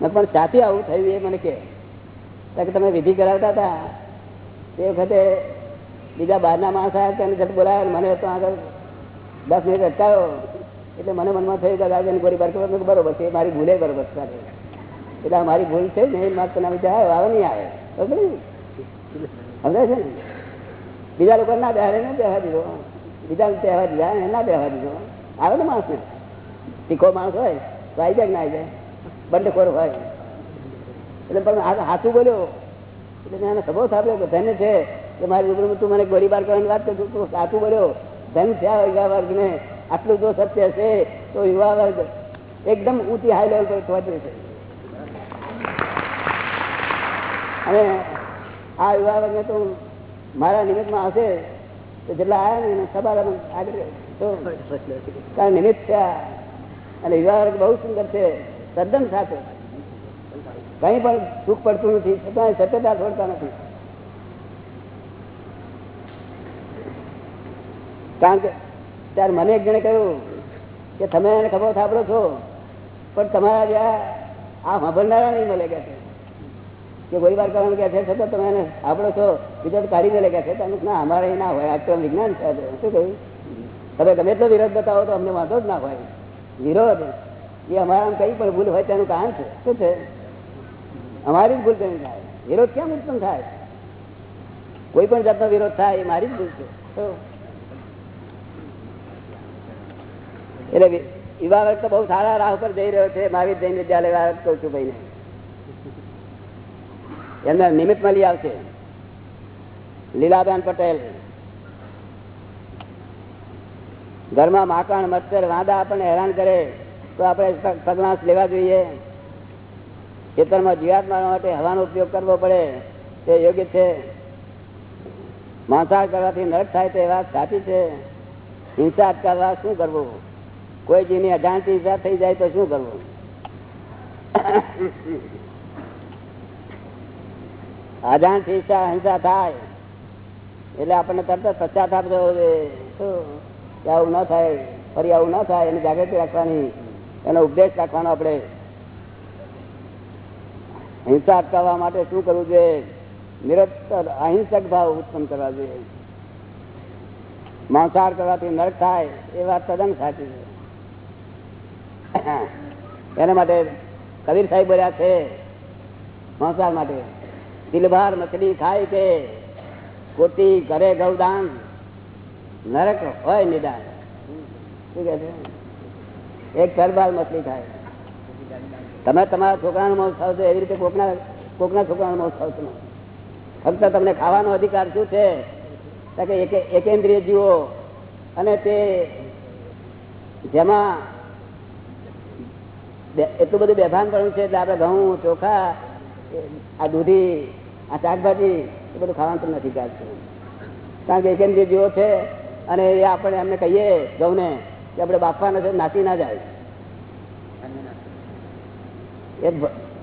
C: મેં પણ સાથી આવું થયું, એ મને કે કારણ કે તમે વિધિ કરાવતા હતા. તે વખતે બીજા બહારના માણસ આવ્યા તેને ઝટ બોલાવ્યા, મને તો આગળ દસ મિનિટ અટકાયો. એટલે મને મનમાં થયું કે દાદાને ગોળી બાર કરવા બરોબર છે મારી ભૂલે બરોબર છે. એટલે મારી ભૂલ છે ને માત્ર તેના વિચાર આવે આવે નહીં આવે. બરોબર ને? સમજાય છે ને? બીજા લોકો ના બેહારે ને બેહવા દીધો બીજા તહેવાર દીધા એને ના બેહવા દીધો આવે ને માણસ ને? તીખો માણસ હોય, તો આવી જાય ને ના આવી જાય? બંડખોર હોય. એટલે પણ હાથું બોલ્યો. એટલે મેં એને સબોધ આપ્યો કે ધન્ય છે. કે મારી રૂબરૂમાં તું મને ગોળીબાર કરવાની વાત કરું તું સાચું બોલ્યો. ધન છે આ યુવા વર્ગને. આટલું જો સત્ય છે, તો યુવા વર્ગ એકદમ ઊંચી હાઈ લેવલ પર પહોંચે છે. અને આ યુવા વર્ગને તો મારા નિમિત્તમાં હશે, તો જેટલા આવ્યા ને સભામાં આગળ કારણ નિમિત્ત છે અને યુવા વર્ગ બહુ સુંદર છે, તદ્દન સાથે કઈ પણ સુખ પડતું નથી, છતાં સત્યતા છોડતા નથી. કારણ કે ત્યારે મને એક જણે કહ્યું કે તમે એને ખબર થાપડો છો, પણ તમારા જ્યાં આ સાંભળનારા નહીં મળે કે કે ગોળીબાર કરવાનું કે છે છતાં તમે એને સાંભળો છો, બીજા તો કાઢી મળે કે છે. તમે ના, અમારે ના હોય, આ તો વિજ્ઞાન છે તો. શું કહ્યું? તમે ગમે એટલો વિરોધ બતાવો તો અમને વાંધો જ ના હોય. વિરોધ? એ અમારા કઈ પણ ભૂલ હોય તેનું કારણ છે? શું છે? અમારી જ ભૂલ તેની થાય? વિરોધ કેમ ઉત્પન્ન થાય? કોઈ પણ જાતનો વિરોધ થાય, એ મારી જ ભૂલ છે તો એટલે યુવા તો બહુ સારા રાહ પર જઈ રહ્યો છે. મહાવીર જૈન વિદ્યાલય કહું છું ભાઈ એમને નિમિત્ત મળી આવશે. લીલાબેન પટેલ. ઘરમાં માકણ, મચ્છર, વાંદા આપણને હેરાન કરે, તો આપણે સગલાસ લેવા જોઈએ. ખેતરમાં જીવાત મારવા માટે હવાનો ઉપયોગ કરવો પડે. તે યોગ્ય છે. માંસાહાર કરવાથી નરક થાય તે વાત સાચી છે. હિંસા અટકાવવા શું કરવું? કોઈ જેની અજાણતી ઈજા થઈ જાય તો શું કરવું? અજાણતી ઈચ્છા હિંસા થાય. એટલે આપણને તરત જ પશ્ચાતાપ શું? આવું ન થાય, ફરી આવું ન થાય, એની જાગૃતિ રાખવાની, એનો ઉપદેશ રાખવાનો આપણે. હિંસા અટકાવવા માટે શું કરવું જોઈએ? નિરંતર અહિંસક ભાવ ઉત્પન્ન કરવા જોઈએ. માંસાહાર કરવાથી નરક થાય, એ વાત તદ્દન સાચી છે. એના માટે કબીર સાહેબ બોલ્યા છે માંસાહાર માટે તિલભાર મછલી ખાય કે કોટી ઘરે ગૌદાન, નરક હોય નિદાન. શું કે છે? એક તરબાર મછલી ખાય. તમે તમારા છોકરાનો મોત થાવ છો, એવી રીતે કોકના કોકના છોકરાનો મોત થાવ છો? ફક્ત તમને ખાવાનો અધિકાર શું છે? કે એકે- એકેન્દ્રિય જીવો. અને તે, જેમાં એટલું બધું બેભાન પણ છે એટલે આપણે ઘઉં, ચોખા, આ દૂધી, આ શાકભાજી, એ બધું ખાવાનું નથી છે. કારણ કે એકેન્દ્રિય જીવો છે, અને એ આપણે એમને કહીએ ઘઉંને, કે આપણે બાફવાના છે, નાસી ના જાય. એ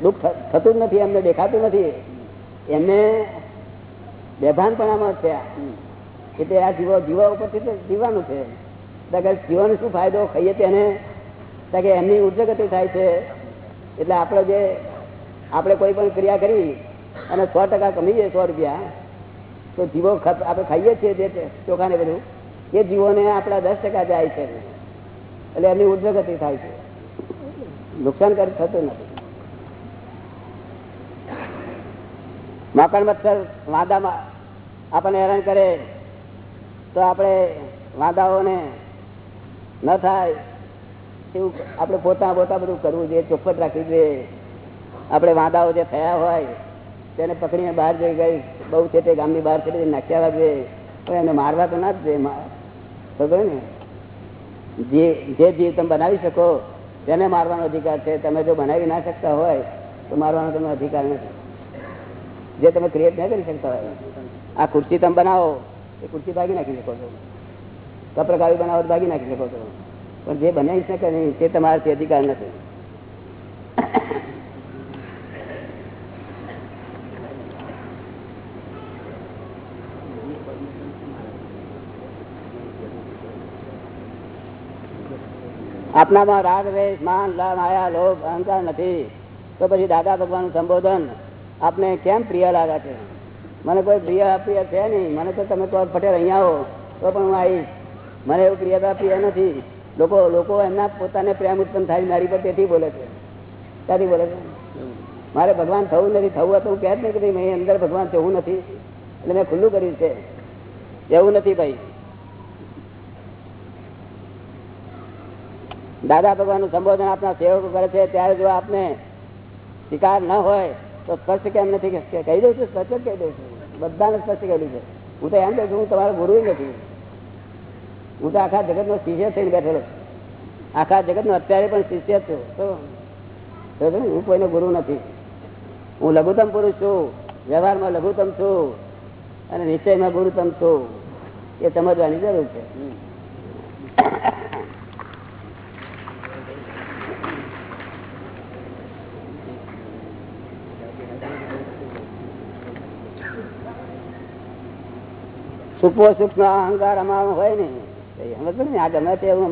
C: દુઃખ થતું જ નથી, એમને દેખાતું નથી. એમને બેભાનપણામાં છે. એટલે આ જીવો જીવા ઉપરથી જીવાનું છે. જીવાનો શું ફાયદો? ખાઈએ તેને તો કે એમની ઉર્જગતિ થાય છે. એટલે આપણે જે, આપણે કોઈ પણ ક્રિયા કરી અને સો ટકા કમીએ સો રૂપિયા, તો જીવો આપણે ખાઈએ છીએ જે ચોખા ને બધું, એ જીવોને આપણા દસ ટકા જાય છે. એટલે એમની ઉર્જગતિ થાય છે. નુકસાન કરી, થતું નથી. માકડ મચ્છર વાંદામાં આપણને હેરાન કરે, તો આપણે વાંદાઓને ન થાય એવું આપણે પોતા પોતા બધું કરવું જોઈએ ચોખ્ખટ રાખવી જોઈએ. આપણે વાંદાઓ જે થયા હોય, તેને પકડીને બહાર જઈ ગઈ, બહુ છે તે ગામની બહાર ચડી નાખ્યા જોઈએ હવે એને મારવા તો ના જ જોઈએ ખબર ને? જે જે જીવ તમે બનાવી શકો, તેને મારવાનો અધિકાર છે. તમે જો બનાવી ના શકતા હોય, તો મારવાનો તમને અધિકાર નથી. જે તમે ક્રિએટ ના કરી શકતા હોય. આ ખુરશી તમે બનાવો, એ ખુરશી ભાગી નાખી શકો છો. કપરકાવી બનાવો તો ભાગી નાખી શકો છો. પણ જે બનાવી શકે નહીં તે તમારાથી અધિકાર નથી. આપનામાં રાગ, દ્વેષ, માન લાભ માયા લોભ, અહંકાર નથી. તો પછી દાદા ભગવાન સંબોધન આપને કેમ પ્રિય લાગે છે? મને કોઈ પ્રિય અપ્રિય છે નહીં. મને તો તમે તો પટેલ અહીંયા આવો. તો પણ હું આવીશ. મને એવું પ્રિયતા પ્રિય નથી. લોકો લોકો એમના પોતાને પ્રેમ ઉત્પન્ન થાય મારી પર તેથી બોલે છે. ત્યાંથી બોલે છે? મારે ભગવાન થવું નથી, થવું હતું કહે જ નહીં, કે ભાઈ મેં અંદર ભગવાન થવું નથી. એટલે મેં ખુલ્લું કર્યું છે. એવું નથી ભાઈ. દાદા ભગવાનનું સંબોધન આપના સેવકો કરે છે, ત્યારે જો આપને શિકાર ન હોય, તો સ્પષ્ટ કેમ નથી? કહી દઉં છું, સ્પષ્ટ જ કહી દઉં છું. બધાને સ્પષ્ટ કહ્યું છે. હું તો એમ કહું છું, હું તમારો ગુરુ નથી. હું તો આખા જગત નો શિષ્ય થઈને બેઠેલો આખા જગત નો અત્યારે પણ શિષ્ય છું. હું કોઈનો ગુરુ નથી. હું લઘુત્તમ પુરુષ છું. વ્યવહારમાં લઘુત્તમ છું. અને નિશ્ચયમાં ગુરુત્તમ છું. એ સમજવાની જરૂર છે. સુપો નો અહંકાર અમારો હોય નહીં આ એવું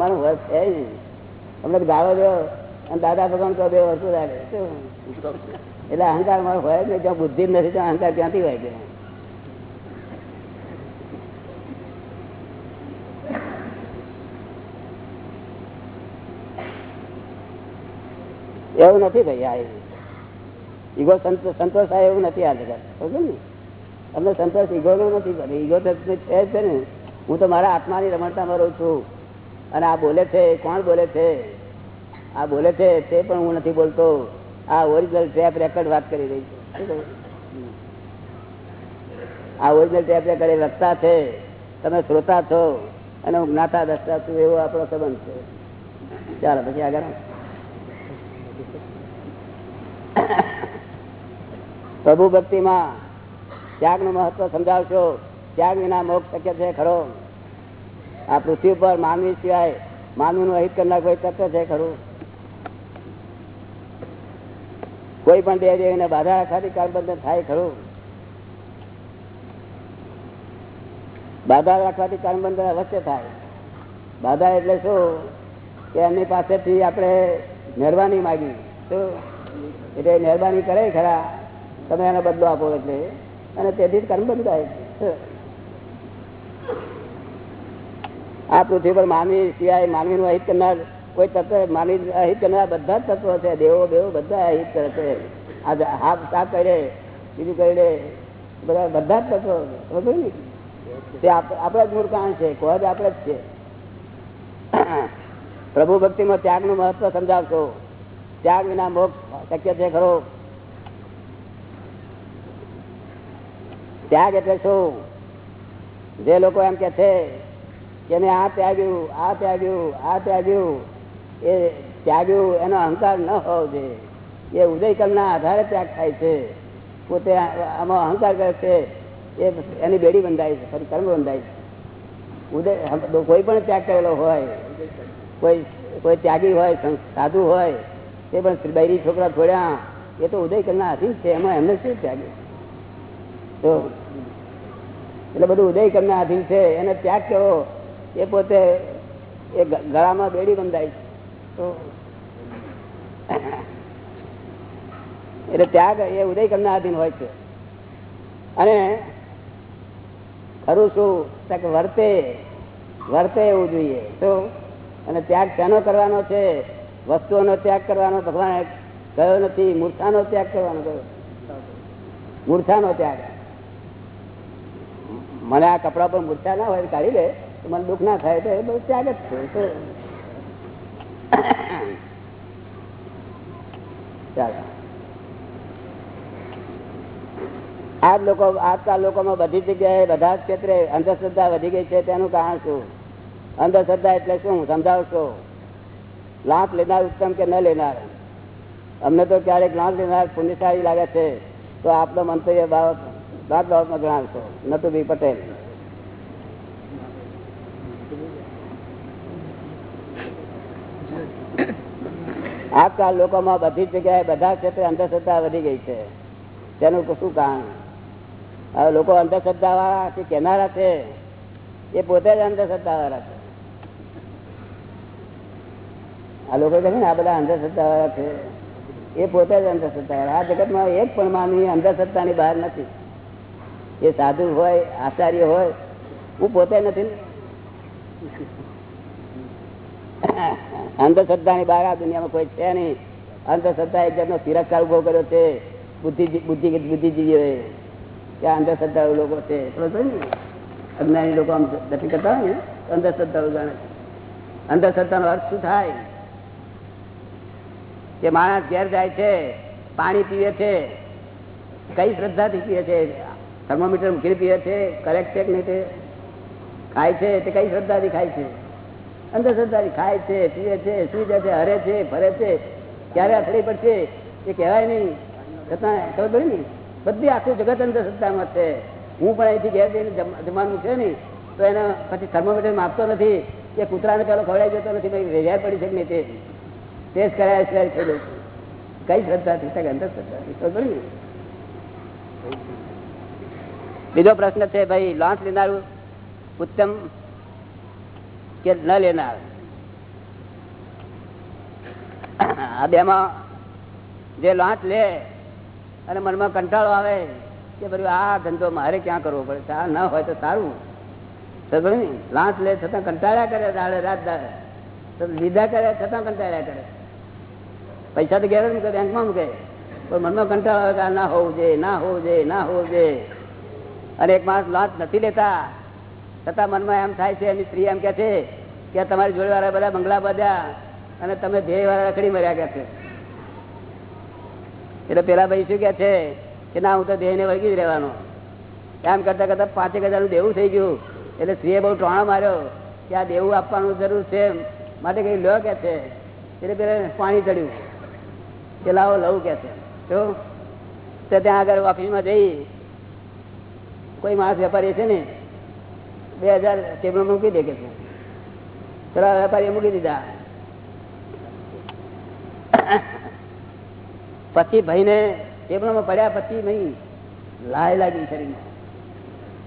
C: દાદા ભગવાન કહો, બે વર્ષો એટલે અહંકાર મારો હોય જ જ્યાં બુદ્ધિ નથી, ત્યાં અહંકાર ક્યાંથી હોય એવું નથી ભાઈ, આ ઈગો સંતોષ થાય એવું નથી આ જગત. સમજો ને? અમને સંતોષ ઈગો નો નથી ઈગો તો છે જ છે ને. હું તો મારા આત્માની રમણતામાં રહું છું. અને આ બોલે છે, કોણ બોલે છે? આ બોલે છે, તે પણ હું નથી બોલતો. આ ઓરિજિનલ ટેપ રેકર્ડ વાત કરી રહી છું. આ ઓરિજિનલ ટેપ રેકર્ડ એ વક્તા છે. તમે શ્રોતા છો અને હું જ્ઞાતા દસતા છું, એવો આપણો સંબંધ છે. ચાલો, પછી આગળ પ્રભુ ભક્તિમાં ત્યાગનું મહત્વ સમજાવશો. ત્યાગ વિના મોક્ષ શક્ય છે ખરો. આ પૃથ્વી પર માનવી સિવાય માનવીનું અહિત કરનાર કોઈ તત્વ છે ખરું? કોઈ પણ દેહ દેવીને બાધા રાખવાથી કારબંધન થાય ખરું? બાધા રાખવાથી કારબંધન અવશ્ય થાય. બાધા એટલે શું? કે એમની પાસેથી આપણે મહેરબાની માગી. શું? એટલે મહેરબાની કરે ખરા. તમે એનો બદલો આપો એટલે. અને તેથી જ કર્મ થાય. આ પૃથ્વી પર માનવી સિવાય માનવીનું અહિત કરનાર કોઈ તત્વ માનવી અહિત કરનાર બધા જ તત્વો છે. દેવો, બેવો બધા અહિત કરે છે. આ જ હાફ કરે, બીજું કરી બધા બધા જ તત્વો. ખબર ને તે આપ- આપણા જ મૂળકાણ છે. કોઈ આપણે જ છે. પ્રભુ ભક્તિમાં ત્યાગનું મહત્વ સમજાવશો. ત્યાગ વિના મોક્ષ શક્ય છે ખરો. ત્યાગ એટલે શું? જે લોકો એમ કે છે કે મેં આ ત્યાગ્યું આ ત્યાગ્યું આ ત્યાગ્યું, એ ત્યાગ્યું, એનો અહંકાર ન હોવો જોઈએ. એ ઉદયકલના આધારે ત્યાગ થાય છે. પોતે આમાં અહંકાર કરે છે, એ એની બેડી બંધાય છે, ફરી કર્મ બંધાય છે. ઉદય કોઈ પણ ત્યાગ કરેલો હોય, કોઈ કોઈ ત્યાગી હોય સાધુ હોય તે પણ બૈરી છોકરા છોડ્યા, એ તો ઉદયકલના આધીન છે, એમાં એમને શું ત્યાગ્યું? તો એટલે બધું ઉદય કરના આધીન છે એને ત્યાગ કેવો એ પોતે એ ગળામાં બેડી બંધાય તો એટલે ત્યાગ એ ઉદય કરના આધીન હોય છે. અને ખરું શું? તો વર્તે વર્તે એવું જોઈએ. તો અને ત્યાગ શેનો કરવાનો છે? વસ્તુઓનો ત્યાગ કરવાનો? ભગવાન કયો નથી. મૂર્છાનો ત્યાગ કરવાનો કયો મૂર્છાનો ત્યાગ. મને આ કપડા પર મૂર્છા ના હોય કાઢી લે. તો મને દુઃખ ના થાય તો એ બધું ત્યાગ જ છે. આ લોકો, આજકાલ લોકોમાં બધી જગ્યાએ બધા જ ક્ષેત્રે અંધશ્રદ્ધા વધી ગઈ છે. તેનું કારણ શું? અંધશ્રદ્ધા એટલે શું? સમજાવશો? લાભ લેનાર ઉત્તમ કે ન લેનાર? અમને તો ક્યારેક લાભ લેનાર પુણ્યશાળી લાગે છે. તો આપનો મંતવ્ય બાબત બાદ બાબતમાં જણાવશો નતુભાઈ પટેલ. આજકાલ લોકોમાં બધી જગ્યાએ બધા ક્ષેત્રે અંધશ્રદ્ધા વધી ગઈ છે. તેનું શું કારણ? હવે લોકો અંધશ્રદ્ધા વાળા કે કહેનારા છે? એ પોતે જ અંધશ્રદ્ધા વાળા છે. આ લોકો કહે ને, આ બધા અંધશ્રદ્ધા વાળા છે. એ પોતે જ અંધશ્રદ્ધા વાળા આ જગતમાં એક પણ માનવી અંધશ્રદ્ધાની બહાર નથી. એ સાધુ હોય, આચાર્ય હોય, હું પોતે નથી અંધશ્રદ્ધા ની બહાર આ દુનિયામાં કોઈ છે નહીં. અંધશ્રદ્ધા એક જાતનો તિરસ્કાર ઊભો કર્યો છે. બુદ્ધિ બુદ્ધિ, બુદ્ધિજીવીઓએ કે અંધશ્રદ્ધા લોકો છે. અજ્ઞાની લોકો આમ નથી કરતા હોય ને? અંધશ્રદ્ધા જાણે અંધશ્રદ્ધાનો અર્થ શું થાય? કે માણસ ઘેર જાય છે, પાણી પીવે છે, કઈ શ્રદ્ધાથી પીએ છે? થર્મોમીટર મૂકીને પીએ છે કરેક્ટ છે કે નહીં તે? ખાય છે તે કઈ શ્રદ્ધાથી ખાય છે? અંધશ્રદ્ધાથી ખાય છે પીએ છે, સુઈ છે, હરે છે, ફરે છે, ક્યારે અથડી પડશે એ કહેવાય નહીં. છતાં ખબર પડે ને? બધી આખું જગત અંધશ્રદ્ધામાં છે. હું પણ અહીંથી ઘેર જઈને જમ- જમવાનું છે ને, તો એને પછી થર્મોમીટર માપતો નથી. કે કૂતરાને પેલો ખવડાવી જતો નથી, ભાઈ વેજાર પડી છે કે નહીં તે? કરાયા સિવાય કઈ શ્રદ્ધાથી? અંધશ્રદ્ધા ખબર પડે ને? બીજો પ્રશ્ન છે, ભાઈ લોન્સ લેનારું ઉત્તમ કે ન લેનાર? આ બેમાં જે લોન્સ લે અને મનમાં કંટાળો આવે કે બધું આ ધંધો મારે ક્યાં કરવો પડે? આ ન હોય તો સારું. ને લાંચ લે છતાં કંટાળ્યા કરે દાડે રાત દાડે. લીધા કરે છતાં કંટાળ્યા કરે. પૈસા તો ઘેર મૂકે, બેંકમાં મૂકે. પણ મનમાં કંટાળો આવે કે ના હોવું જોઈએ, ના હોવું જોઈએ, ના હોવું જોઈએ. અને એક માણસ લાંચ નથી લેતા. છતાં મનમાં એમ થાય છે, એની સ્ત્રી એમ કે છે કે તમારી જોડે વાળા બધા બંગલા બધા અને તમે ધ્યેય વાળા રખડી મર્યા કે છે. એટલે પેલા ભાઈ શું કે છે કે ના, હું તો ધ્યેયને વળગી જ રહેવાનો. એમ કરતા કરતા પાંચેક હજારનું દેવું થઈ ગયું. એટલે સ્ત્રીએ બહુ ટોણો માર્યો કે આ દેવું આપવાનું જરૂર છે માટે કઈ લો કે છે. એટલે પેલા પાણી ચડ્યું. કે લાવો, લઉં કે છે. તો ત્યાં આગળ ઓફિસમાં જઈ કોઈ માણસ વેપારી છે ને, બે હજાર ટેબલ મૂકી દે કે છે. પેલા વેપારીએ મૂકી દીધા. પછી ભાઈને ટેબલમાં પડ્યા પછી નહીં લાય લાગી શરીરમાં.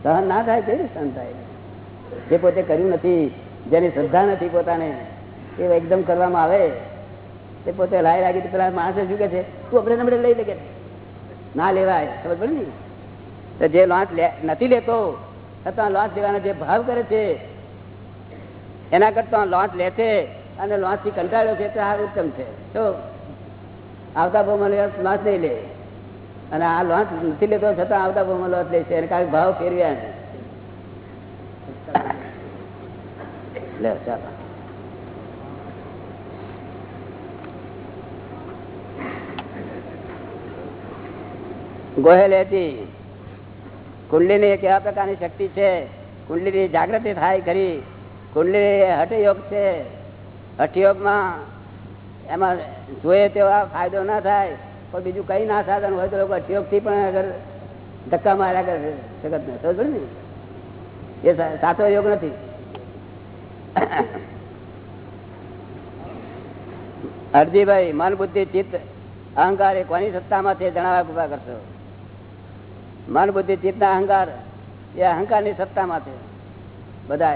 C: સહન ના થાય, કેવી સહન થાય? જે પોતે કર્યું નથી, જેની શ્રદ્ધા નથી પોતાને, એ એકદમ કરવામાં આવે. તે પોતે લાય લાગી પેલા માણસે શું કે છે? તું આપણે નમડે લઈ લે કે ના લેવાય. ખબર પડે ને? જે લોંચ નથી લેતો છતાં લોંચ લેવાનો જે ભાવ કરે છે, એના કરતા લોંચ લે છે અને લોંચથી કંટાળ્યો છે આ ઉત્તમ છે. તો આવતા ભાવમાં લોંચ નહીં લે. અને આ લોંચ નથી લેતો, છતાં આવતા ભાવમાં લોંચ લે છે. એને કારણ ભાવ ફેરવ્યા છે લે ચાલો ગોહેલ હતી કુંડલીની એક એવા પ્રકારની શક્તિ છે? કુંડલીની જાગૃતિ થાય ખરી. કુંડલી હઠયોગ છે. હઠયોગમાં એમાં જોઈએ તેવા ફાયદો ના થાય. પણ બીજું કઈ ના સાધન હોય તો લોકો હઠયોગથી પણ અગર ધક્કા માર્યા કરે જગત ને સમજ ને? એ સાચો યોગ નથી. હરજીભાઈ મન બુદ્ધિ ચિત્ત, અહંકાર એ કોની સત્તામાં છે જણાવવા કૃપા કરશો? મન બુદ્ધિ ચિત્ત અહંકાર, એ અહંકારની સત્તામાં છે. બધા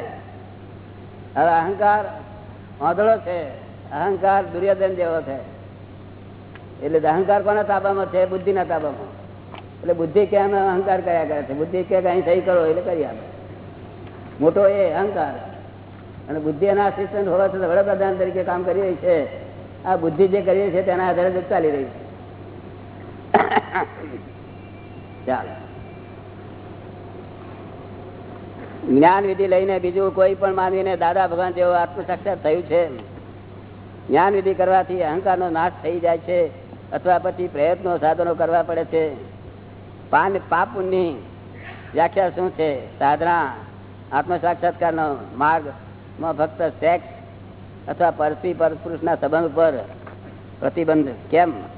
C: હવે અહંકાર વાંધળો છે. અહંકાર દુર્યોધન જેવો છે. એટલે અહંકાર કોના તાબામાં છે? બુદ્ધિના તાબામાં. એટલે બુદ્ધિ કે અમે અહંકાર કર્યા કરે છે? બુદ્ધિ કે કઈ સહી કરો એટલે કરી આપે. મોટો એ અહંકાર. અને બુદ્ધિ એના આસિસ્ટન્ટ હોવા છતાં વડાપ્રધાન તરીકે કામ કરી રહી છે. આ બુદ્ધિ જે કરી રહી છે તેના આધારે જ ચાલી રહી છે. ચાલો. જ્ઞાન વિધિ લઈને બીજું કોઈ પણ માનવીને દાદા ભગવાન જેવો આત્મ સાક્ષાત થયું છે? જ્ઞાન વિધિ કરવાથી અહંકારનો નાશ થઈ જાય છે અથવા પછી પ્રયત્નો, સાધનો કરવા પડે છે? પાન પાપ પુણ્યની વ્યાખ્યા શું છે? સાધના આત્મ સાક્ષાત્કારનો માર્ગમાં ફક્ત સેક્સ અથવા પરસ્પી પરપુરુષના સંબંધ પર પ્રતિબંધ. કેમ?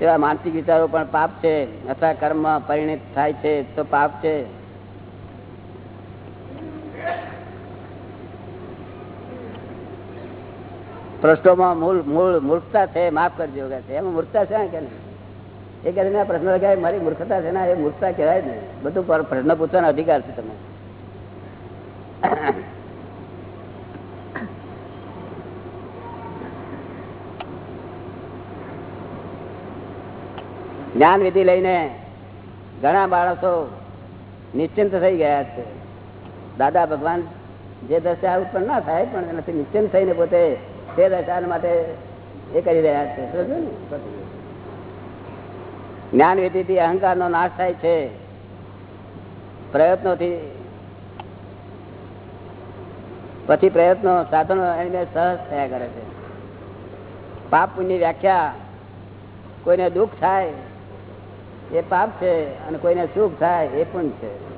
C: એવા માનસિક વિચારો પણ પાપ છે અથવા કર્મ પરિણિત થાય છે, તો પાપ છે. પ્રશ્નોમાં મૂળ મૂળ, મૂર્ખતા છે, માફ કરજો, કે છે. એમાં મૂર્ખતા છે કે નહીં? એ કરીને પ્રશ્ન લગાવે મારી મૂર્ખતા છે ને એ મૂર્ખતા કહેવાય નહીં. બધું પર- પ્રશ્ન પૂછવાનો અધિકાર છે તમે જ્ઞાન વિધિ લઈને ઘણા માણસો નિશ્ચિંત થઈ ગયા છે. દાદા ભગવાન જે દશા ઉત્પન્ન ના થાય પણ એનાથી નિશ્ચિંત થઈને પોતે તે દશા માટે એ કરી રહ્યા છે. જ્ઞાન વિધિથી અહંકારનો નાશ થાય છે. પ્રયત્નોથી પછી પ્રયત્નો સાધનો એને સહજ થયા કરે છે. પાપ પુણ્ય વ્યાખ્યા કોઈને દુઃખ થાય એ પાપ છે અને કોઈને સુખ થાય એ પણ છે.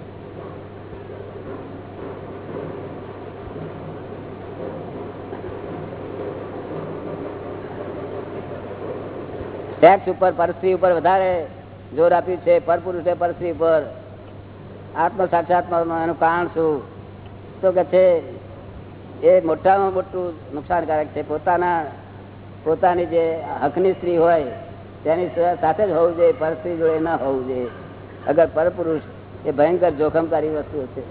C: સેક્સ ઉપર પરસ્ત્રી ઉપર વધારે જોર આપ્યું છે પરપુરુષે પરસ્ત્રી ઉપર. આત્મ સાક્ષાત્મા એનું કારણ શું? તો કે છે, એ મોટામાં મોટું નુકસાનકારક છે. પોતાના, પોતાની જે હકની સ્ત્રી હોય તેની સાથે જ હોવું જોઈએ પરસ્ત્રી જોડે ના હોવું જોઈએ. અગર પરપુરુષ, એ ભયંકર જોખમકારી વસ્તુ છે.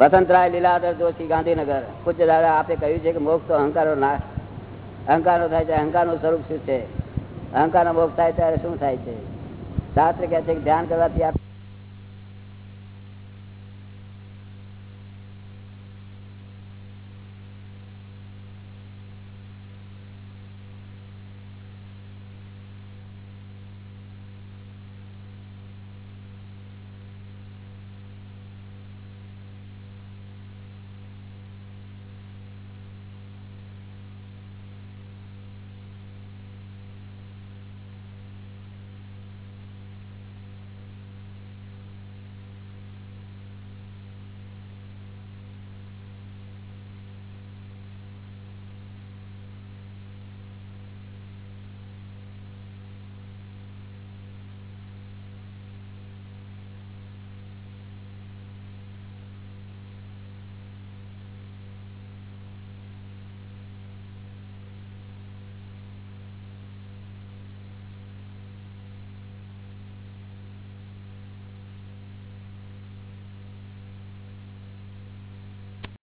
C: વસંતરાય લીલાધર જોશી, ગાંધીનગર. પૂજ્ય દાદા આપે કહ્યું છે કે મોક્ષ તો અહંકારો નાશ અહંકારનો થાય છે અહંકારનું સ્વરૂપ શું છે? અહંકારનો મોક્ષ થાય ત્યારે શું થાય છે? શાસ્ત્ર કહે છે કે ધ્યાન કરવાથી આપ